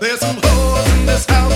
There's some hoes in this house.